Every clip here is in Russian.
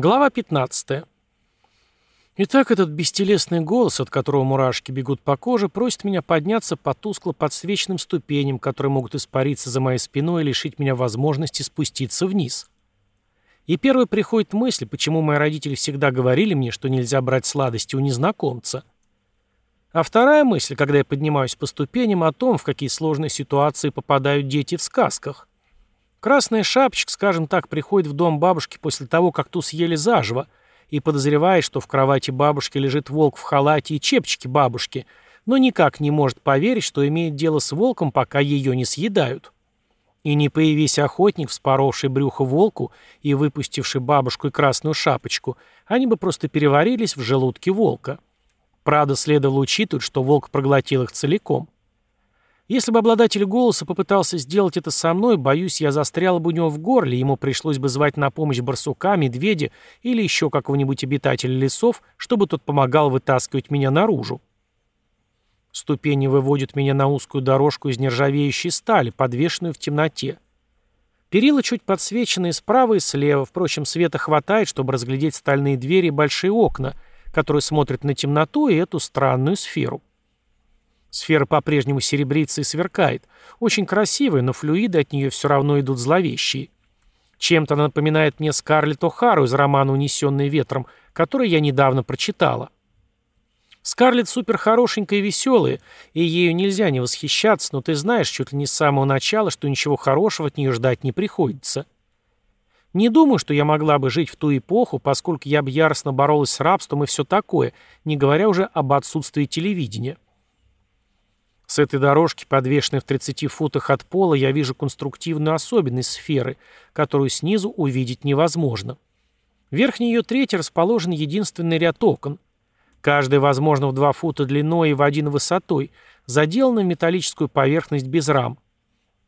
Глава 15. Итак, этот бестелесный голос, от которого мурашки бегут по коже, просит меня подняться по тускло подсвеченным ступеням, которые могут испариться за моей спиной и лишить меня возможности спуститься вниз. И первой приходит мысль, почему мои родители всегда говорили мне, что нельзя брать сладости у незнакомца. А вторая мысль, когда я поднимаюсь по ступеням, о том, в какие сложные ситуации попадают дети в сказках. Красная шапочка, скажем так, приходит в дом бабушки после того, как ту съели заживо, и подозревает, что в кровати бабушки лежит волк в халате и чепчике бабушки, но никак не может поверить, что имеет дело с волком, пока ее не съедают. И не появись охотник, вспоровший брюхо волку и выпустивший бабушку и красную шапочку, они бы просто переварились в желудке волка. Правда, следовало учитывать, что волк проглотил их целиком. Если бы обладатель голоса попытался сделать это со мной, боюсь, я застрял бы у него в горле, ему пришлось бы звать на помощь барсука, медведя или еще какого-нибудь обитателя лесов, чтобы тот помогал вытаскивать меня наружу. Ступени выводят меня на узкую дорожку из нержавеющей стали, подвешенную в темноте. Перила чуть подсвеченные справа и слева, впрочем, света хватает, чтобы разглядеть стальные двери и большие окна, которые смотрят на темноту и эту странную сферу. Сфера по-прежнему серебрится и сверкает. Очень красивая, но флюиды от нее все равно идут зловещие. Чем-то она напоминает мне Скарлетт О'Хару из романа «Унесенный ветром», который я недавно прочитала. Скарлетт супер хорошенькая и веселая, и ею нельзя не восхищаться, но ты знаешь чуть ли не с самого начала, что ничего хорошего от нее ждать не приходится. Не думаю, что я могла бы жить в ту эпоху, поскольку я бы яростно боролась с рабством и все такое, не говоря уже об отсутствии телевидения. С этой дорожки, подвешенной в 30 футах от пола, я вижу конструктивную особенность сферы, которую снизу увидеть невозможно. В верхней ее трети расположен единственный ряд окон. Каждый, возможно, в 2 фута длиной и в 1 высотой, заделан в металлическую поверхность без рам.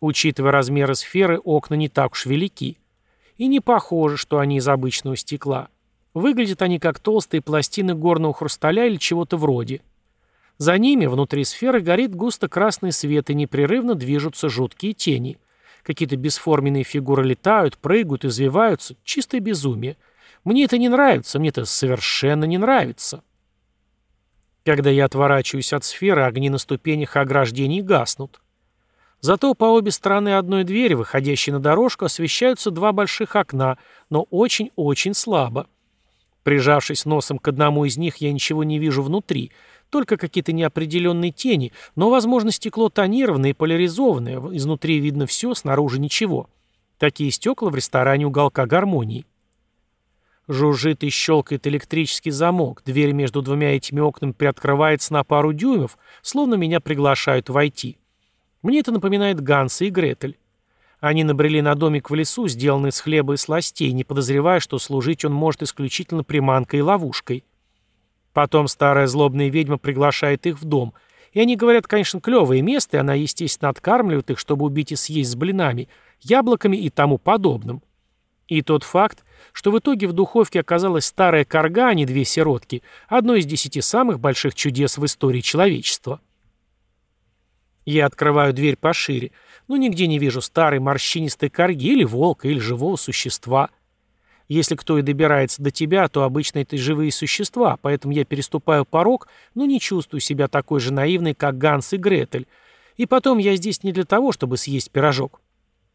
Учитывая размеры сферы, окна не так уж велики. И не похоже, что они из обычного стекла. Выглядят они как толстые пластины горного хрусталя или чего-то вроде – за ними, внутри сферы, горит густо красный свет и непрерывно движутся жуткие тени. Какие-то бесформенные фигуры летают, прыгают, извиваются. Чистое безумие. Мне это не нравится, мне это совершенно не нравится. Когда я отворачиваюсь от сферы, огни на ступенях ограждений гаснут. Зато по обе стороны одной двери, выходящей на дорожку, освещаются два больших окна, но очень-очень слабо. Прижавшись носом к одному из них, я ничего не вижу внутри — только какие-то неопределенные тени, но, возможно, стекло тонированное и поляризованное, изнутри видно все, снаружи ничего. Такие стекла в ресторане уголка гармонии. Жужжит и щелкает электрический замок, дверь между двумя этими окнами приоткрывается на пару дюймов, словно меня приглашают войти. Мне это напоминает Ганса и Гретель. Они набрели на домик в лесу, сделанный из хлеба и сластей, не подозревая, что служить он может исключительно приманкой и ловушкой. Потом старая злобная ведьма приглашает их в дом. И они говорят, конечно, клевое место, и она, естественно, откармливает их, чтобы убить и съесть с блинами, яблоками и тому подобным. И тот факт, что в итоге в духовке оказалась старая корга, а не две сиротки, одно из десяти самых больших чудес в истории человечества. Я открываю дверь пошире, но нигде не вижу старой морщинистой корги или волка, или живого существа – если кто и добирается до тебя, то обычно это живые существа, поэтому я переступаю порог, но не чувствую себя такой же наивной, как Ганс и Гретель. И потом я здесь не для того, чтобы съесть пирожок.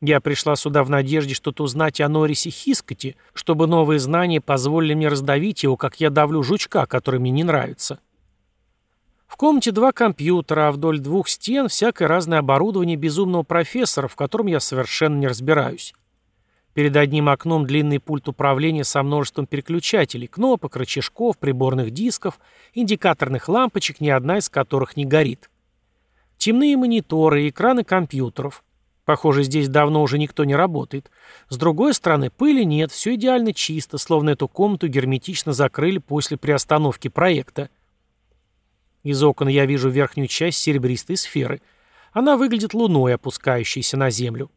Я пришла сюда в надежде что-то узнать о Норисе Хискоте, чтобы новые знания позволили мне раздавить его, как я давлю жучка, который мне не нравится. В комнате два компьютера, а вдоль двух стен всякое разное оборудование безумного профессора, в котором я совершенно не разбираюсь. Перед одним окном длинный пульт управления со множеством переключателей, кнопок, рычажков, приборных дисков, индикаторных лампочек, ни одна из которых не горит. Темные мониторы экраны компьютеров. Похоже, здесь давно уже никто не работает. С другой стороны, пыли нет, все идеально чисто, словно эту комнату герметично закрыли после приостановки проекта. Из окон я вижу верхнюю часть серебристой сферы. Она выглядит луной, опускающейся на землю.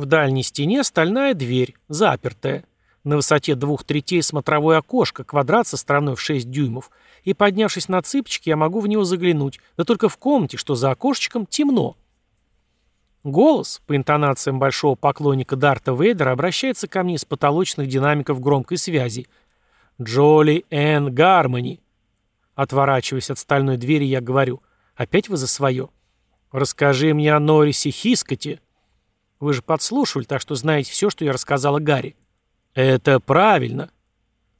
В дальней стене стальная дверь, запертая. На высоте двух третей смотровое окошко, квадрат со стороной в 6 дюймов, и, поднявшись на цыпочки, я могу в него заглянуть, да только в комнате, что за окошечком, темно. Голос, по интонациям большого поклонника Дарта Вейдера, обращается ко мне из потолочных динамиков громкой связи. «Джоли Энн Гармони». Отворачиваясь от стальной двери, я говорю, «Опять вы за свое?» «Расскажи мне о Норрисе Хискоте». «Вы же подслушивали, так что знаете все, что я рассказала Гарри». «Это правильно».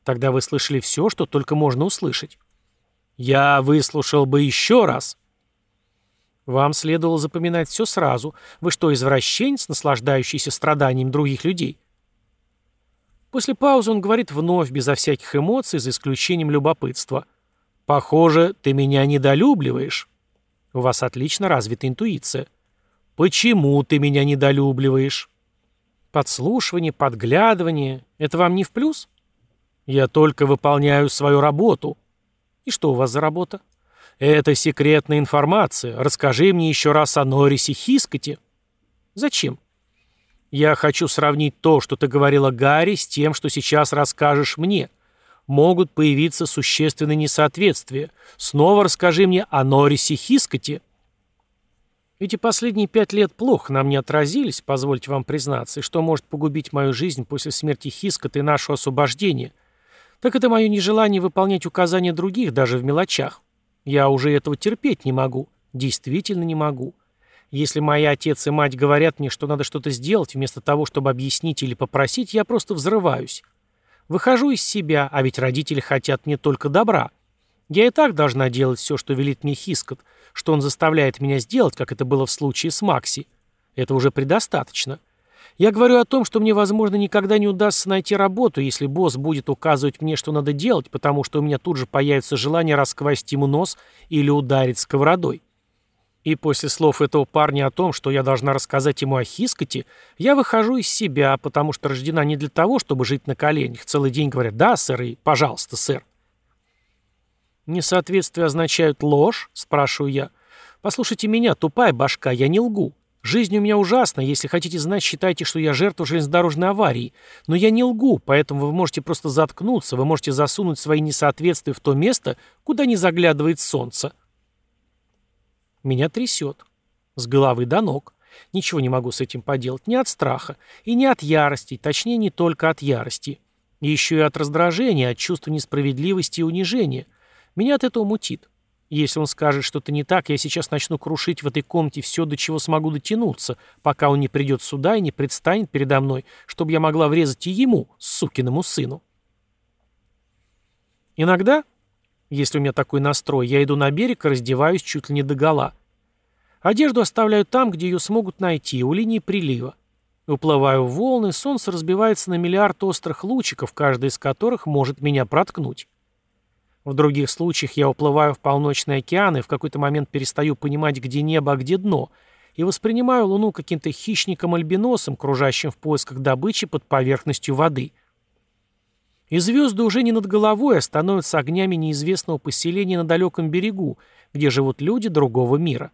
«Тогда вы слышали все, что только можно услышать». «Я выслушал бы еще раз». Вам следовало запоминать все сразу. Вы что, извращенец, наслаждающийся страданием других людей? После паузы он говорит вновь, безо всяких эмоций, за исключением любопытства. «Похоже, ты меня недолюбливаешь». У вас отлично развита интуиция. «Почему ты меня недолюбливаешь?» Подслушивание, подглядывание — это вам не в плюс? Я только выполняю свою работу. И что у вас за работа? «Это секретная информация. Расскажи мне еще раз о Норрисе Хискоте». «Зачем?» «Я хочу сравнить то, что ты говорила Гарри, с тем, что сейчас расскажешь мне. Могут появиться существенные несоответствия. Снова расскажи мне о Норрисе Хискоте». Эти последние пять лет плохо на мне отразились, позвольте вам признаться, и что может погубить мою жизнь после смерти Хискота и нашего освобождения, так это мое нежелание выполнять указания других даже в мелочах. Я уже этого терпеть не могу. Действительно не могу. Если мои отец и мать говорят мне, что надо что-то сделать, вместо того, чтобы объяснить или попросить, я просто взрываюсь. Выхожу из себя, а ведь родители хотят мне только добра. Я и так должна делать все, что велит мне Хискот, что он заставляет меня сделать, как это было в случае с Макси. Это уже предостаточно. Я говорю о том, что мне, возможно, никогда не удастся найти работу, если босс будет указывать мне, что надо делать, потому что у меня тут же появится желание расквасить ему нос или ударить сковородой. И после слов этого парня о том, что я должна рассказать ему о Хискоте, я выхожу из себя, потому что рождена не для того, чтобы жить на коленях. Целый день говорят «да, сэр» и «пожалуйста, сэр». «Несоответствие означают ложь?» – спрашиваю я. «Послушайте меня, тупая башка, я не лгу. Жизнь у меня ужасна, если хотите знать, считайте, что я жертва железнодорожной аварии. Но я не лгу, поэтому вы можете просто заткнуться, вы можете засунуть свои несоответствия в то место, куда не заглядывает солнце. Меня трясет. С головы до ног. Ничего не могу с этим поделать. Ни от страха. И не от ярости. Точнее, не только от ярости. Еще и от раздражения, от чувства несправедливости и унижения. Меня от этого мутит. Если он скажет что-то не так, я сейчас начну крушить в этой комнате все, до чего смогу дотянуться, пока он не придет сюда и не предстанет передо мной, чтобы я могла врезать и ему, сукиному сыну. Иногда, если у меня такой настрой, я иду на берег и раздеваюсь чуть ли не до гола. Одежду оставляю там, где ее смогут найти, у линии прилива. Уплываю в волны, солнце разбивается на миллиард острых лучиков, каждый из которых может меня проткнуть. В других случаях я уплываю в полночный океан и в какой-то момент перестаю понимать, где небо, а где дно, и воспринимаю Луну каким-то хищником-альбиносом, кружащим в поисках добычи под поверхностью воды. И звезды уже не над головой, а становятся огнями неизвестного поселения на далеком берегу, где живут люди другого мира.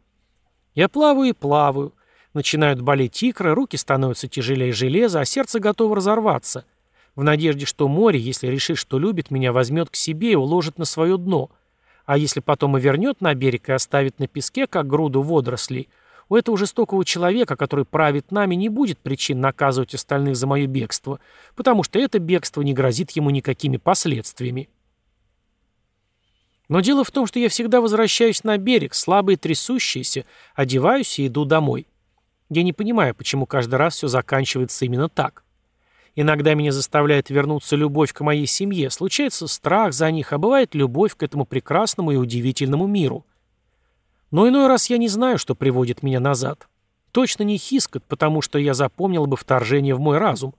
Я плаваю и плаваю. Начинают болеть икры, руки становятся тяжелее железа, а сердце готово разорваться — в надежде, что море, если решит, что любит меня, возьмет к себе и уложит на свое дно. А если потом и вернет на берег и оставит на песке, как груду водорослей, у этого жестокого человека, который правит нами, не будет причин наказывать остальных за мое бегство, потому что это бегство не грозит ему никакими последствиями. Но дело в том, что я всегда возвращаюсь на берег, слабый и трясущийся, одеваюсь и иду домой. Я не понимаю, почему каждый раз все заканчивается именно так. Иногда меня заставляет вернуться любовь к моей семье, случается страх за них, а бывает любовь к этому прекрасному и удивительному миру. Но иной раз я не знаю, что приводит меня назад. Точно не Хискот, потому что я запомнил бы вторжение в мой разум.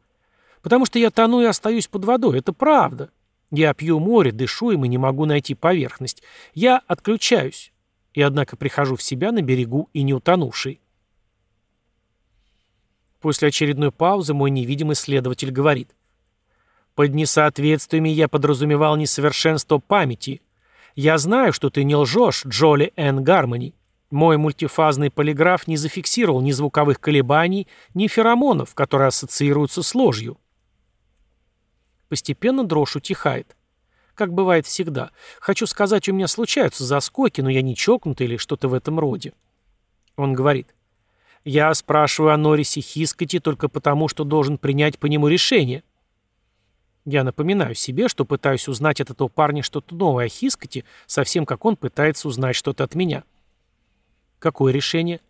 Потому что я тону и остаюсь под водой, это правда. Я пью море, дышу им и не могу найти поверхность. Я отключаюсь. И однако прихожу в себя на берегу и не утонувший. После очередной паузы мой невидимый следователь говорит. Под несоответствиями я подразумевал несовершенство памяти. Я знаю, что ты не лжешь, Джоли Н. Гармони. Мой мультифазный полиграф не зафиксировал ни звуковых колебаний, ни феромонов, которые ассоциируются с ложью. Постепенно дрожь утихает. Как бывает всегда. Хочу сказать, у меня случаются заскоки, но я не чокнутый или что-то в этом роде. Он говорит. Я спрашиваю о Норисе Хискоте только потому, что должен принять по нему решение. Я напоминаю себе, что пытаюсь узнать от этого парня что-то новое о Хискоте, совсем как он пытается узнать что-то от меня. Какое решение?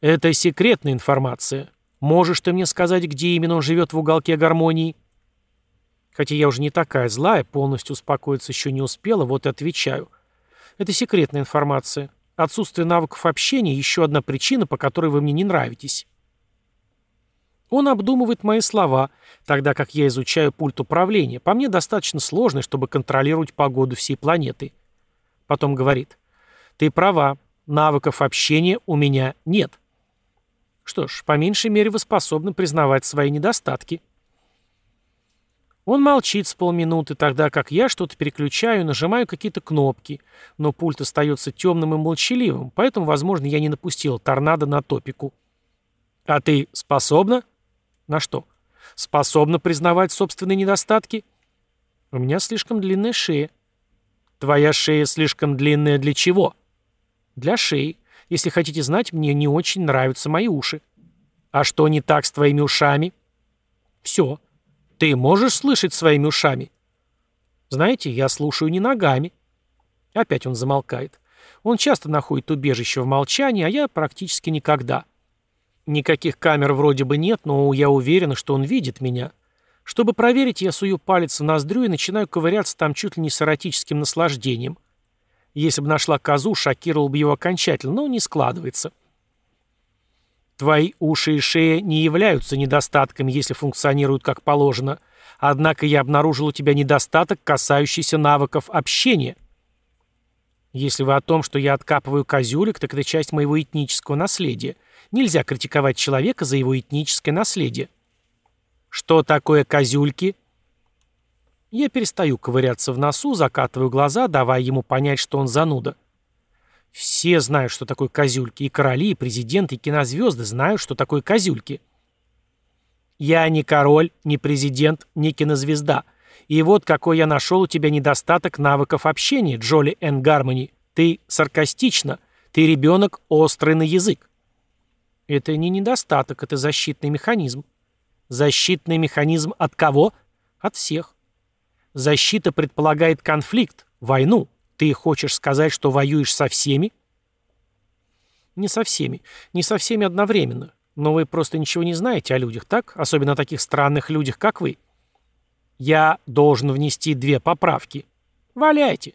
Это секретная информация. Можешь ты мне сказать, где именно он живет в уголке гармонии? Хотя я уже не такая злая, полностью успокоиться еще не успела, вот и отвечаю. Это секретная информация. Отсутствие навыков общения – еще одна причина, по которой вы мне не нравитесь. Он обдумывает мои слова, тогда как я изучаю пульт управления. По мне достаточно сложный, чтобы контролировать погоду всей планеты. Потом говорит, ты права, навыков общения у меня нет. Что ж, по меньшей мере вы способны признавать свои недостатки. Он молчит с полминуты, тогда как я что-то переключаю, нажимаю какие-то кнопки, но пульт остается темным и молчаливым, поэтому, возможно, я не напустил торнадо на топику. А ты способна? На что? Способна признавать собственные недостатки? У меня слишком длинная шея. Твоя шея слишком длинная для чего? Для шеи. Если хотите знать, мне не очень нравятся мои уши. А что не так с твоими ушами? Все. Ты можешь слышать своими ушами? Знаете, я слушаю не ногами. Опять он замолкает. Он часто находит убежище в молчании, а я практически никогда. Никаких камер вроде бы нет, но я уверен, что он видит меня. Чтобы проверить, я сую палец в ноздрю и начинаю ковыряться там чуть ли не с эротическим наслаждением. Если бы нашла козу, шокировал бы его окончательно, но не складывается. Твои уши и шея не являются недостатками, если функционируют как положено. Однако я обнаружил у тебя недостаток, касающийся навыков общения. Если вы о том, что я откапываю козюлек, так это часть моего этнического наследия. Нельзя критиковать человека за его этническое наследие. Что такое козюльки? Я перестаю ковыряться в носу, закатываю глаза, давая ему понять, что он зануда. Все знают, что такое козюльки. И короли, и президенты, и кинозвезды знают, что такое козюльки. Я не король, не президент, не кинозвезда. И вот какой я нашел у тебя недостаток навыков общения, Джоли Эн Гармони. Ты саркастична. Ты ребенок острый на язык. Это не недостаток, это защитный механизм. Защитный механизм от кого? От всех. Защита предполагает конфликт, войну. Ты хочешь сказать, что воюешь со всеми? Не со всеми. Не со всеми одновременно. Но вы просто ничего не знаете о людях, так? Особенно о таких странных людях, как вы. Я должен внести две поправки. Валяйте.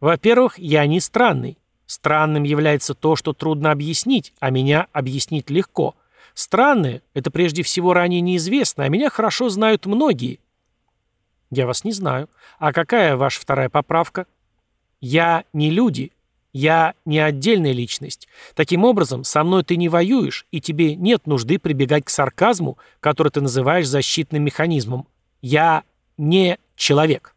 Во-первых, я не странный. Странным является то, что трудно объяснить, а меня объяснить легко. Странное — это прежде всего ранее неизвестно, а меня хорошо знают многие. Я вас не знаю. А какая ваша вторая поправка? Я не люди. Я не отдельная личность. Таким образом, со мной ты не воюешь, и тебе нет нужды прибегать к сарказму, который ты называешь защитным механизмом. Я не человек.